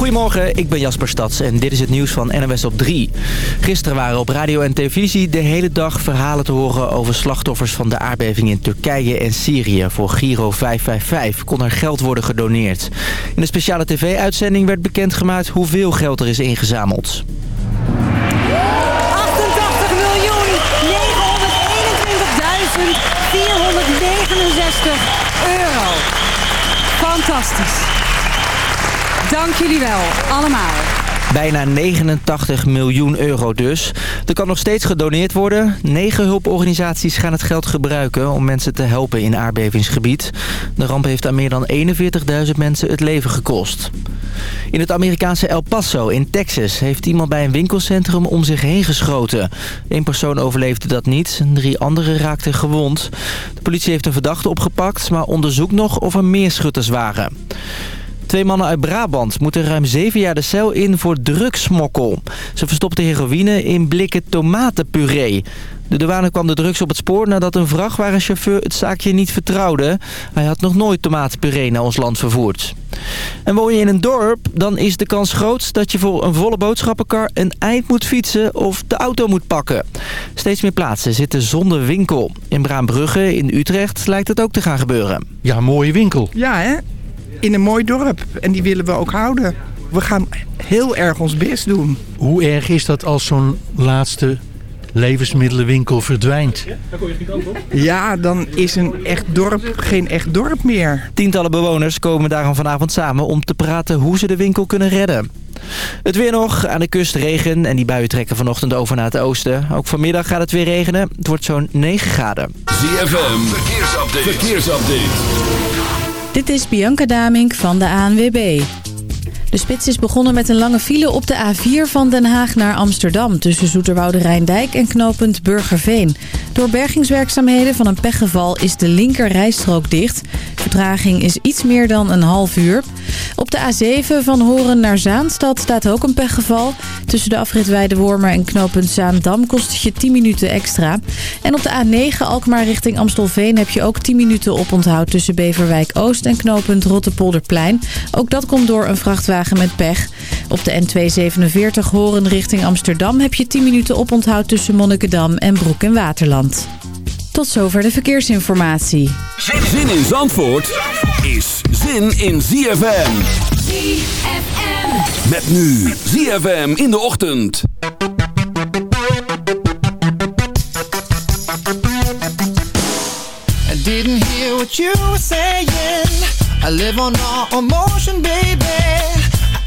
Goedemorgen, ik ben Jasper Stads en dit is het nieuws van NWS op 3. Gisteren waren op radio en televisie de hele dag verhalen te horen over slachtoffers van de aardbeving in Turkije en Syrië. Voor Giro 555 kon er geld worden gedoneerd. In een speciale tv-uitzending werd bekendgemaakt hoeveel geld er is ingezameld. 88 miljoen 921.469 euro. Fantastisch. Dank jullie wel, allemaal. Bijna 89 miljoen euro dus. Er kan nog steeds gedoneerd worden. Negen hulporganisaties gaan het geld gebruiken om mensen te helpen in aardbevingsgebied. De ramp heeft aan meer dan 41.000 mensen het leven gekost. In het Amerikaanse El Paso in Texas heeft iemand bij een winkelcentrum om zich heen geschoten. Eén persoon overleefde dat niet, drie anderen raakten gewond. De politie heeft een verdachte opgepakt, maar onderzoekt nog of er meer schutters waren. Twee mannen uit Brabant moeten ruim zeven jaar de cel in voor drugsmokkel. Ze verstopten heroïne in blikken tomatenpuree. De douane kwam de drugs op het spoor nadat een vrachtwagenchauffeur het zaakje niet vertrouwde. Hij had nog nooit tomatenpuree naar ons land vervoerd. En woon je in een dorp, dan is de kans groot dat je voor een volle boodschappenkar een eind moet fietsen of de auto moet pakken. Steeds meer plaatsen zitten zonder winkel. In Braambrugge in Utrecht lijkt het ook te gaan gebeuren. Ja, mooie winkel. Ja, hè? In een mooi dorp. En die willen we ook houden. We gaan heel erg ons best doen. Hoe erg is dat als zo'n laatste levensmiddelenwinkel verdwijnt? Ja, dan is een echt dorp geen echt dorp meer. Tientallen bewoners komen daarom vanavond samen om te praten hoe ze de winkel kunnen redden. Het weer nog, aan de kust regen en die buien trekken vanochtend over naar het oosten. Ook vanmiddag gaat het weer regenen. Het wordt zo'n 9 graden. ZFM, verkeersupdate. verkeersupdate. Dit is Bianca Damink van de ANWB. De spits is begonnen met een lange file op de A4 van Den Haag naar Amsterdam... tussen Zoeterwoude Rijndijk en knooppunt Burgerveen. Door bergingswerkzaamheden van een pechgeval is de linker rijstrook dicht. Vertraging is iets meer dan een half uur. Op de A7 van Horen naar Zaanstad staat ook een pechgeval. Tussen de afrit Weidewormer en knooppunt Zaandam kost je 10 minuten extra. En op de A9 Alkmaar richting Amstelveen heb je ook 10 minuten oponthoud... tussen Beverwijk Oost en knooppunt Rottepolderplein. Ook dat komt door een vrachtwagen met pech. Op de N247 Horen richting Amsterdam heb je 10 minuten oponthoud... tussen Monnikendam en Broek en Waterland. Tot zover de verkeersinformatie. Zin in Zandvoort is zin in ZFM. ZFM. Met nu ZFM in de ochtend. I didn't hear what you were saying. I live on all emotion, baby.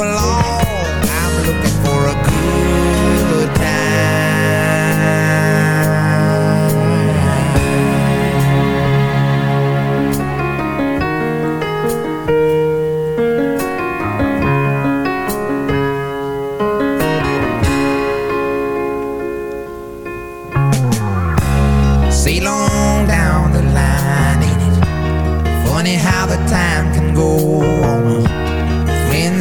over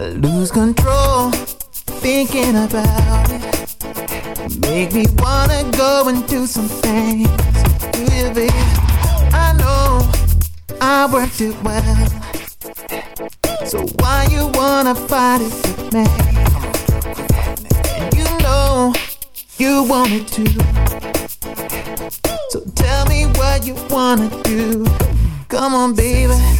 I lose control, thinking about it. Make me wanna go and do some things. Do you, babe? I know I worked it well. So why you wanna fight it with me? You know you want it too. So tell me what you wanna do. Come on, baby.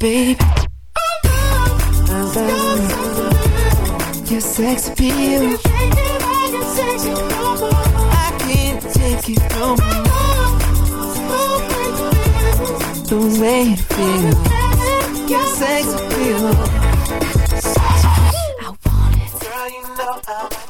Babe? I love your sex appeal. I can't take it no more. The way it feels, your sex appeal. Girl, you know how much I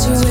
to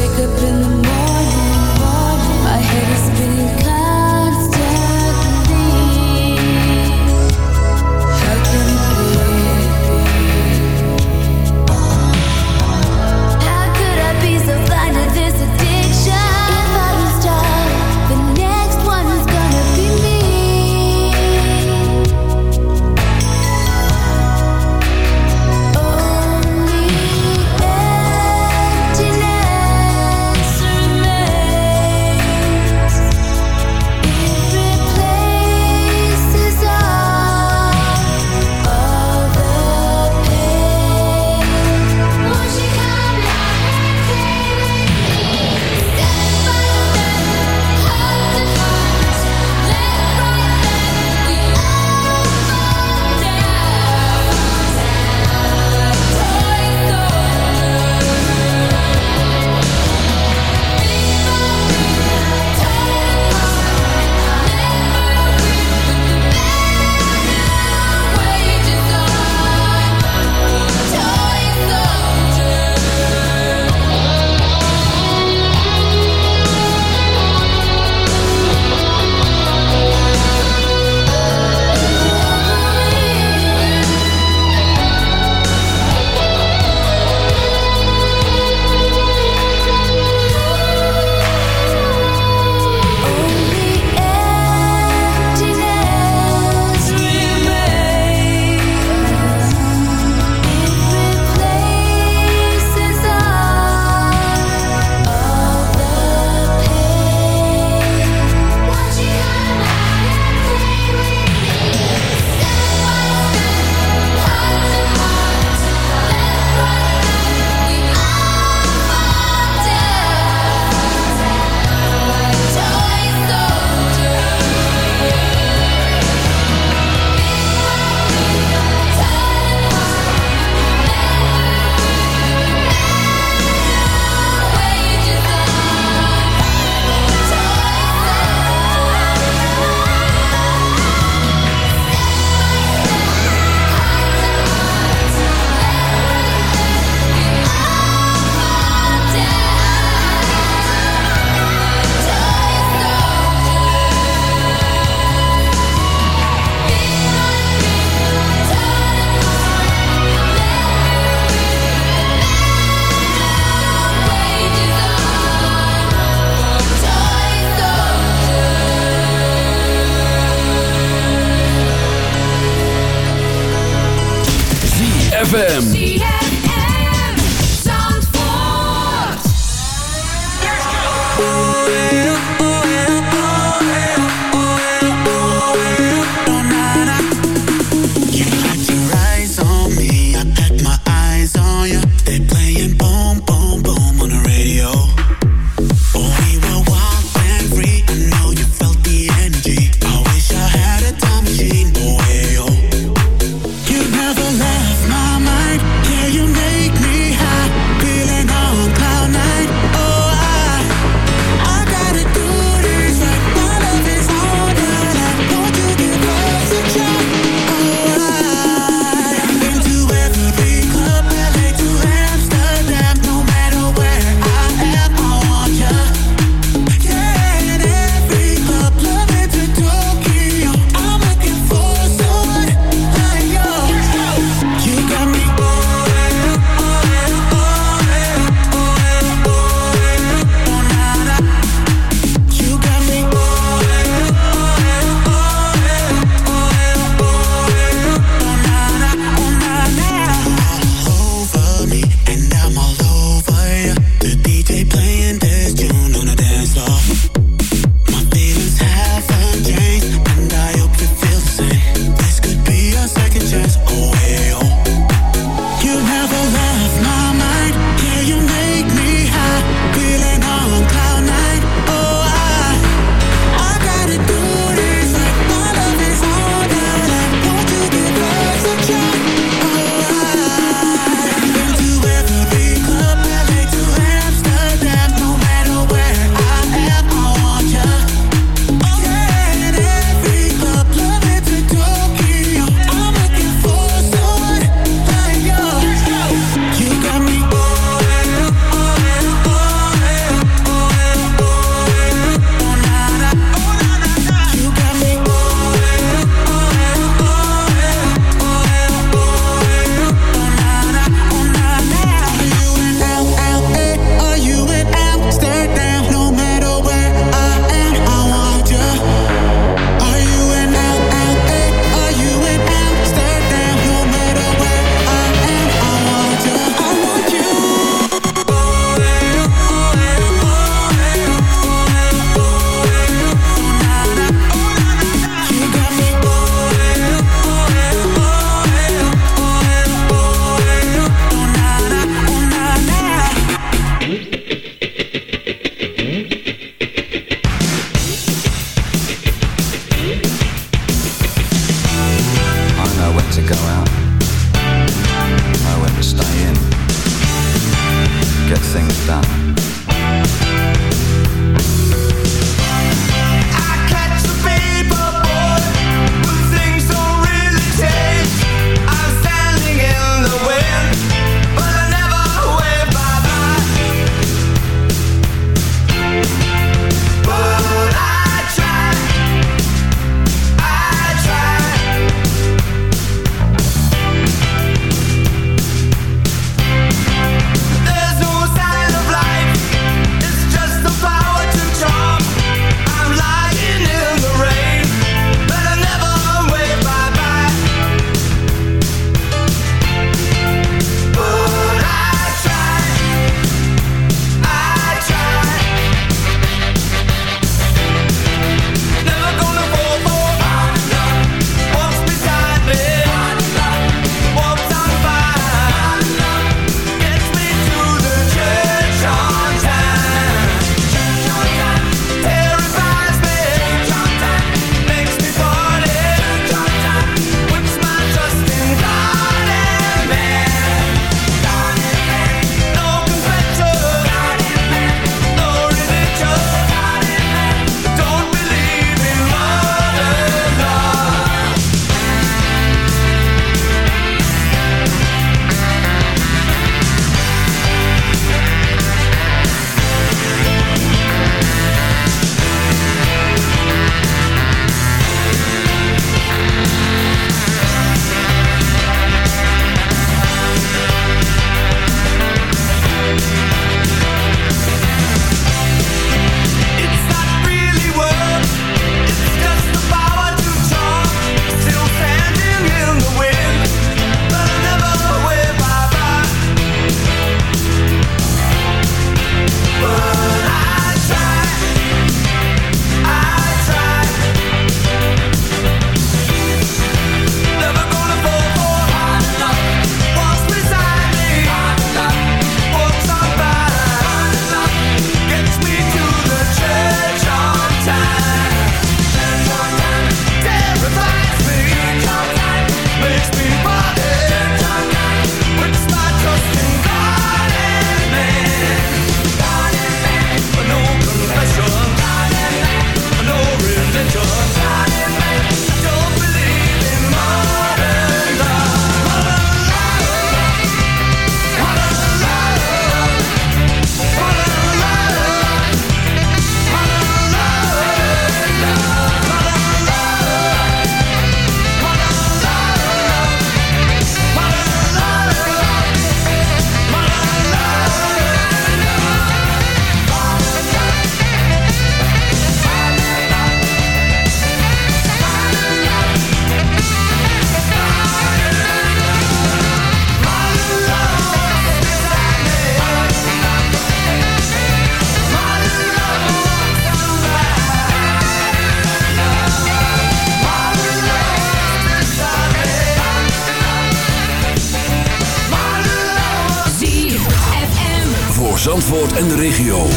Zandvoort en de regio.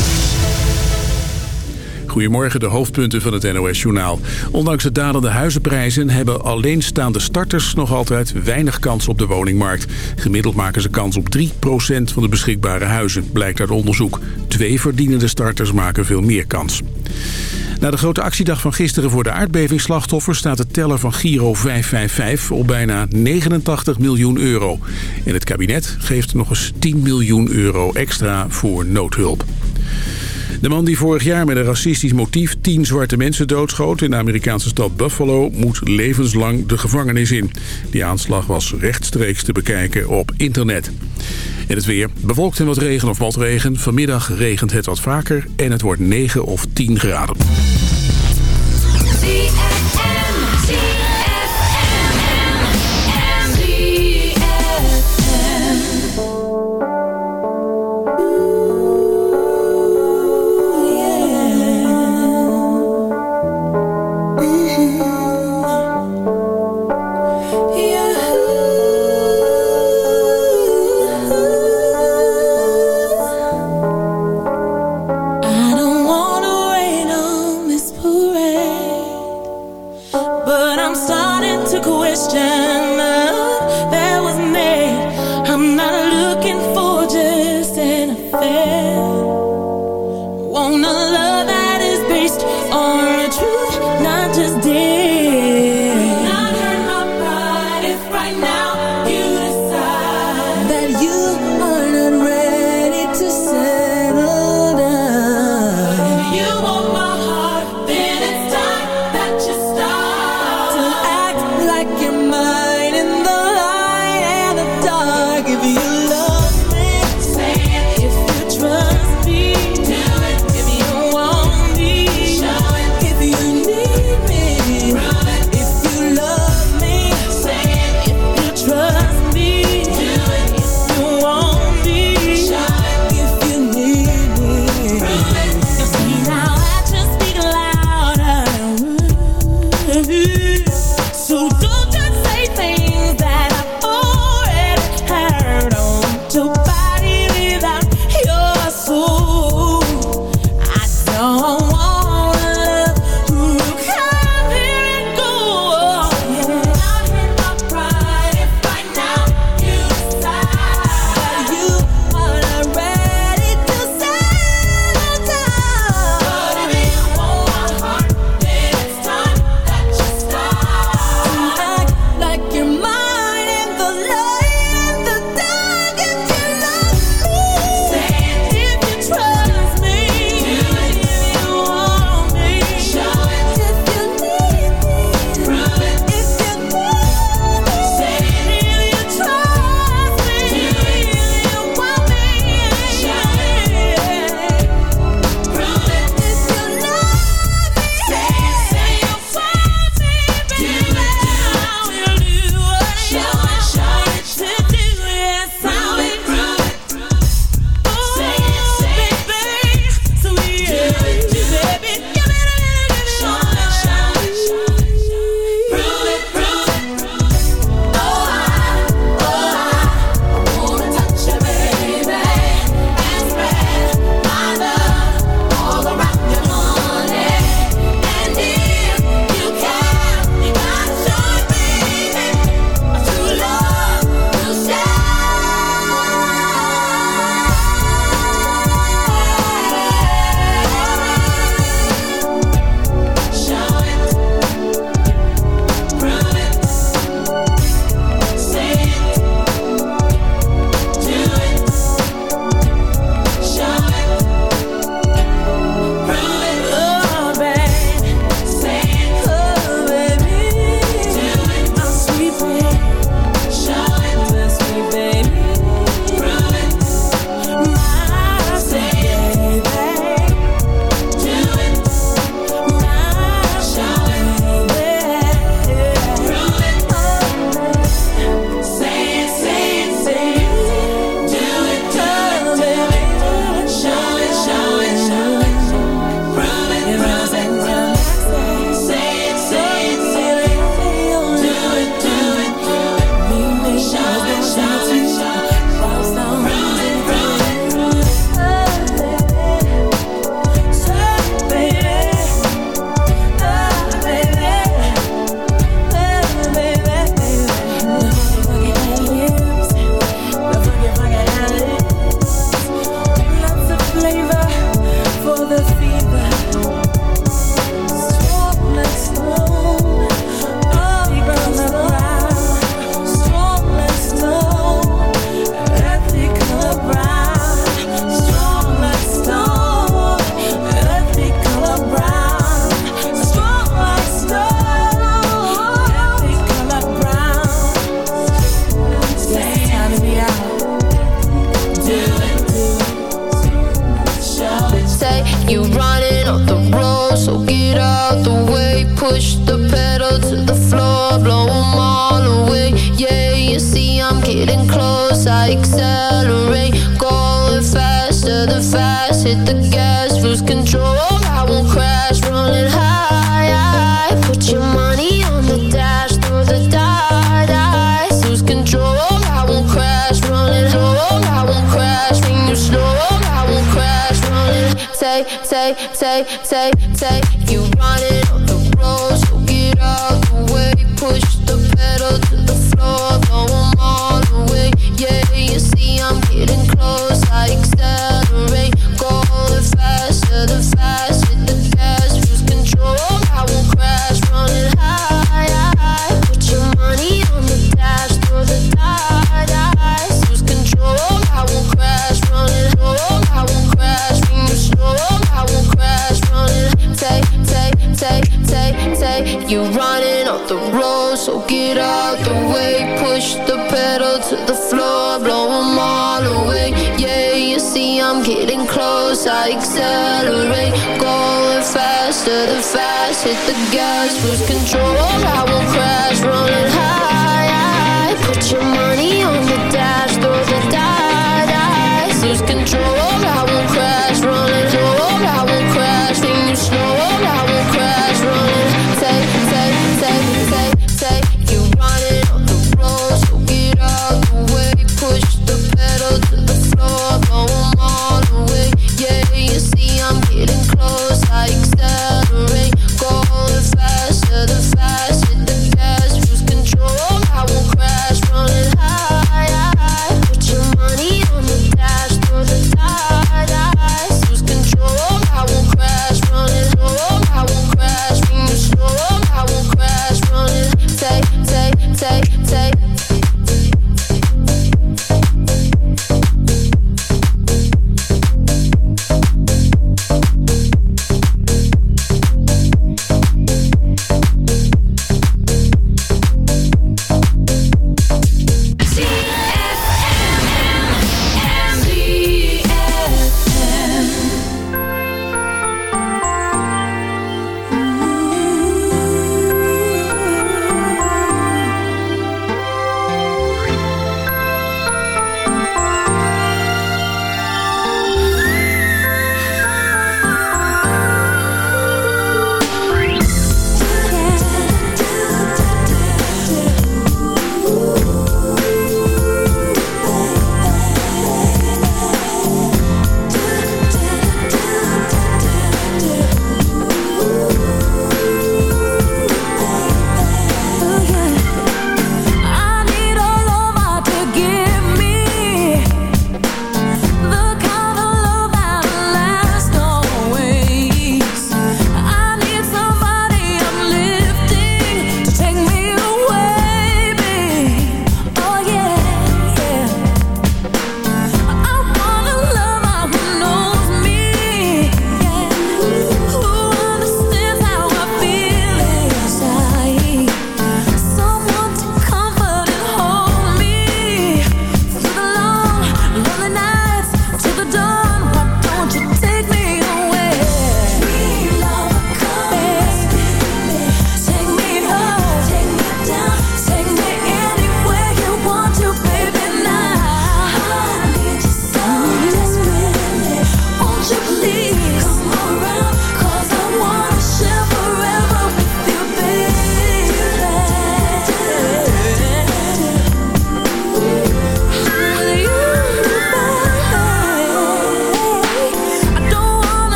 Goedemorgen, de hoofdpunten van het NOS-journaal. Ondanks de dalende huizenprijzen hebben alleenstaande starters nog altijd weinig kans op de woningmarkt. Gemiddeld maken ze kans op 3% van de beschikbare huizen, blijkt uit onderzoek. Twee verdienende starters maken veel meer kans. Na de grote actiedag van gisteren voor de aardbevingsslachtoffers staat de teller van Giro 555 op bijna 89 miljoen euro. En het kabinet geeft nog eens 10 miljoen euro extra voor noodhulp. De man die vorig jaar met een racistisch motief tien zwarte mensen doodschoot in de Amerikaanse stad Buffalo moet levenslang de gevangenis in. Die aanslag was rechtstreeks te bekijken op internet. En het weer bewolkt en wat regen of motregen. Vanmiddag regent het wat vaker en het wordt 9 of 10 graden.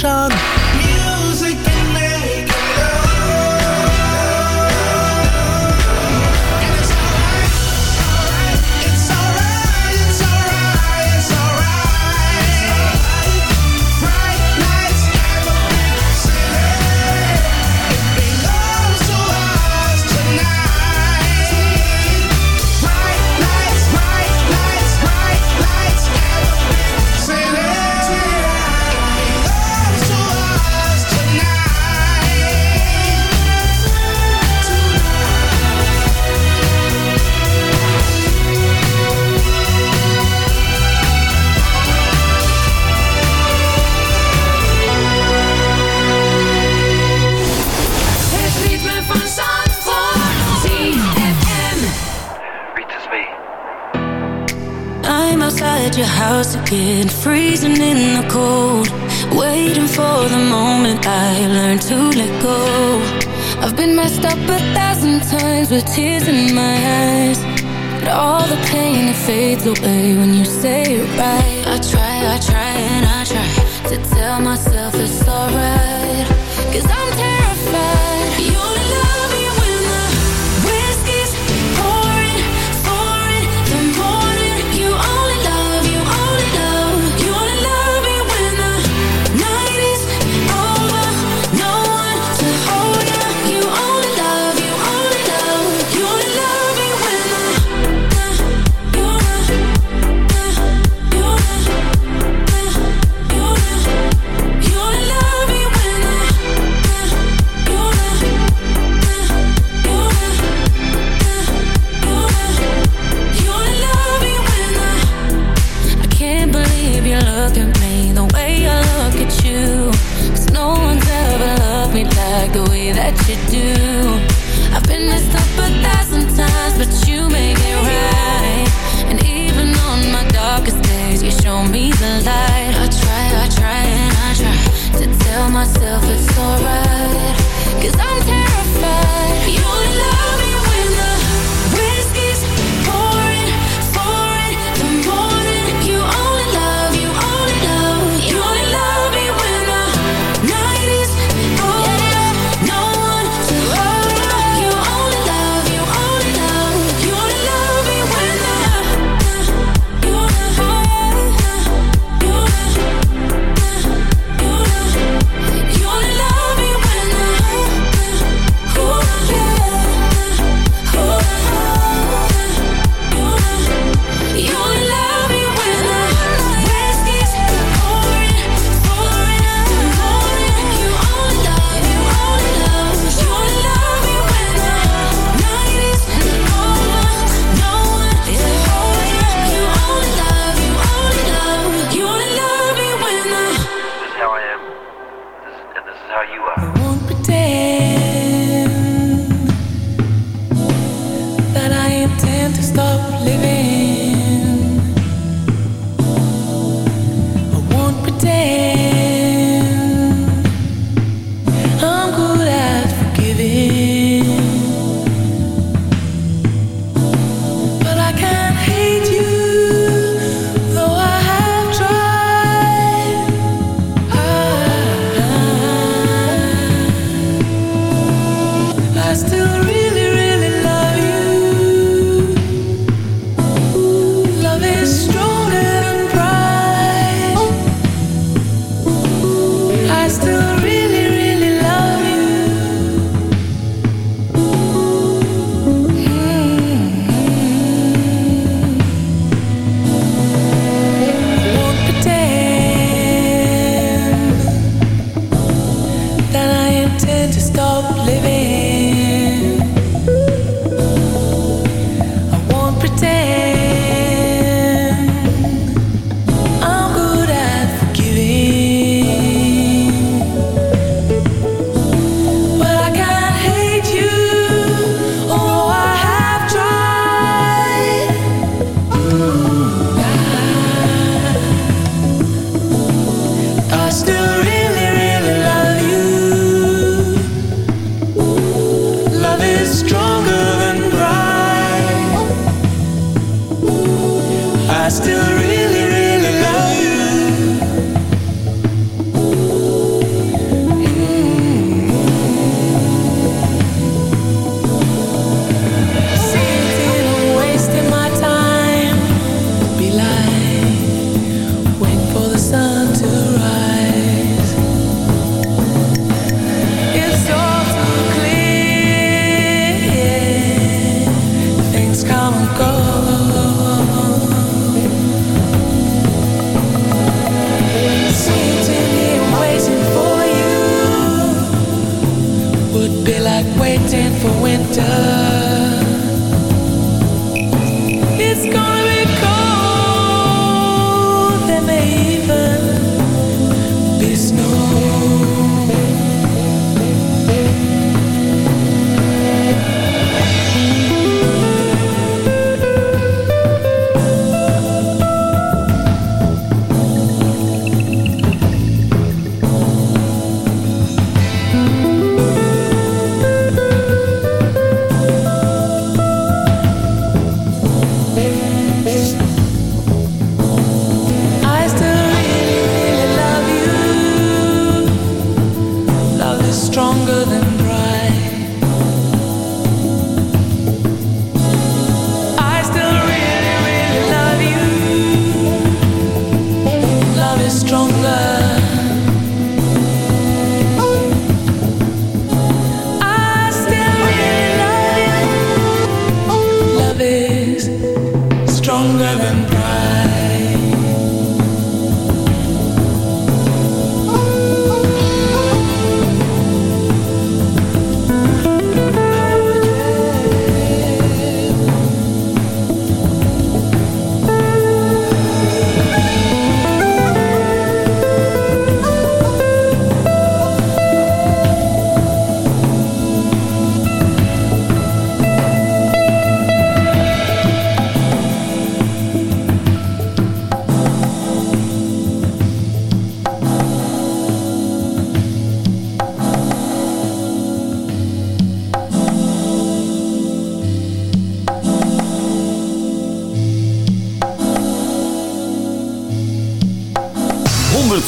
Passion.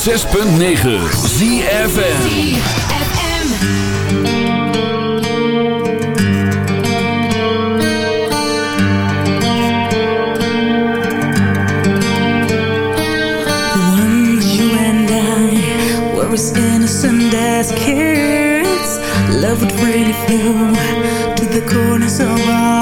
106.9 ZFN kids. Love would really to the corners of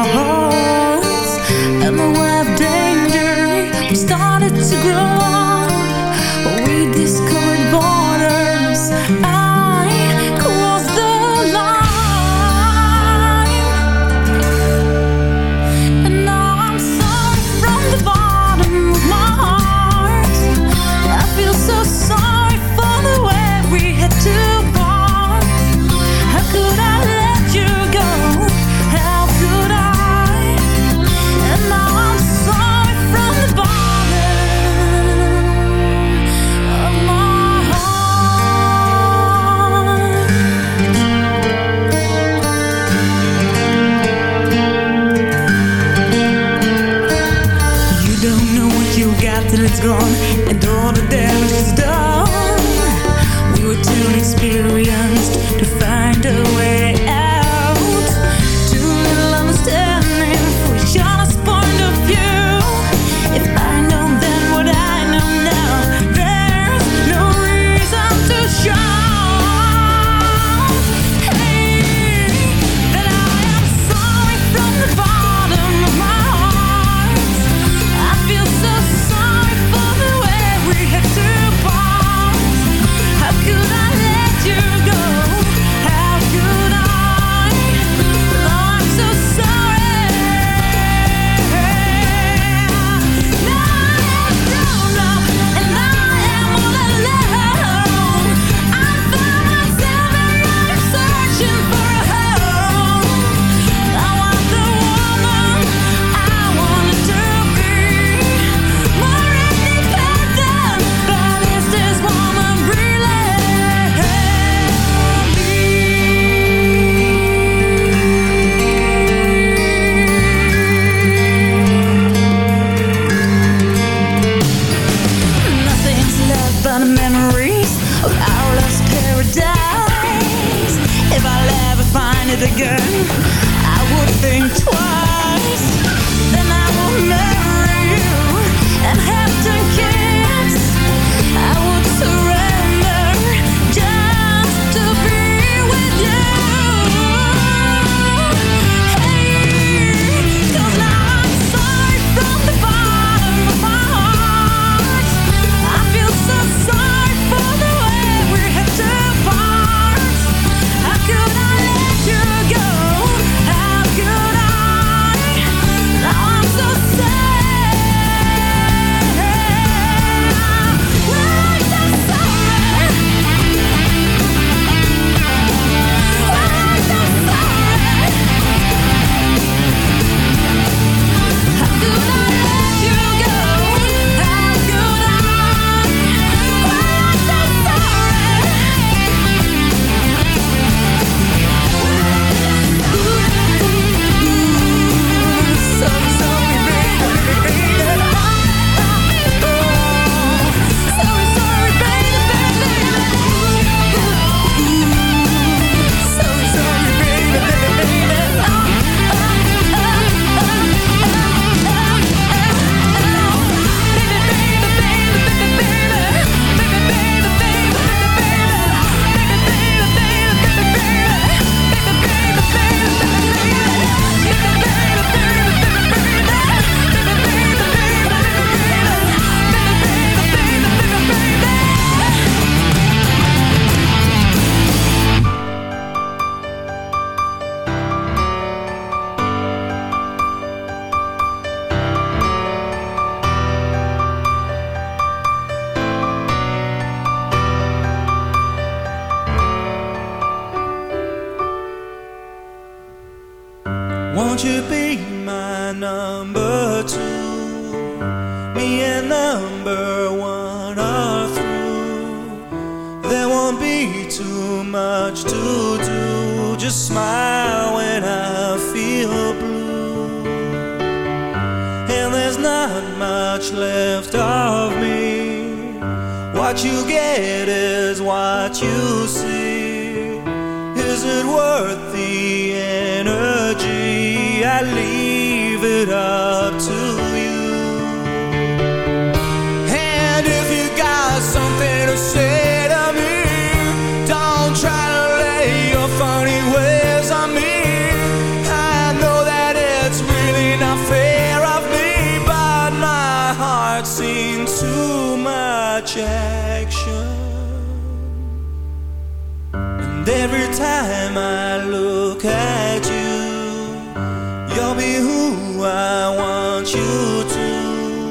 you do,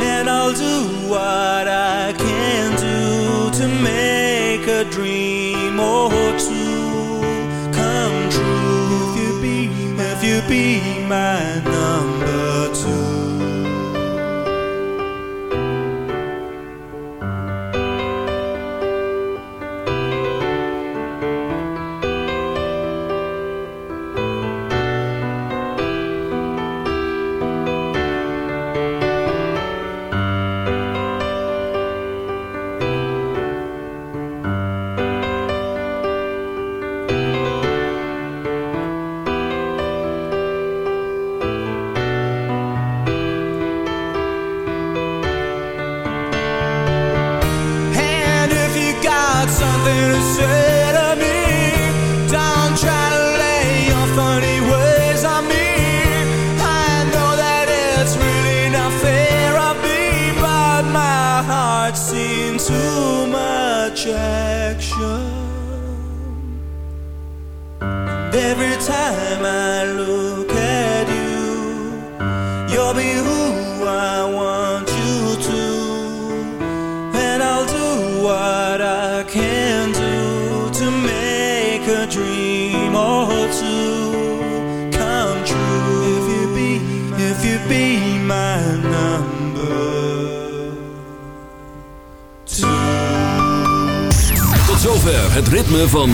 and I'll do what I can do to make a dream or two come true. If you be, if you be mine.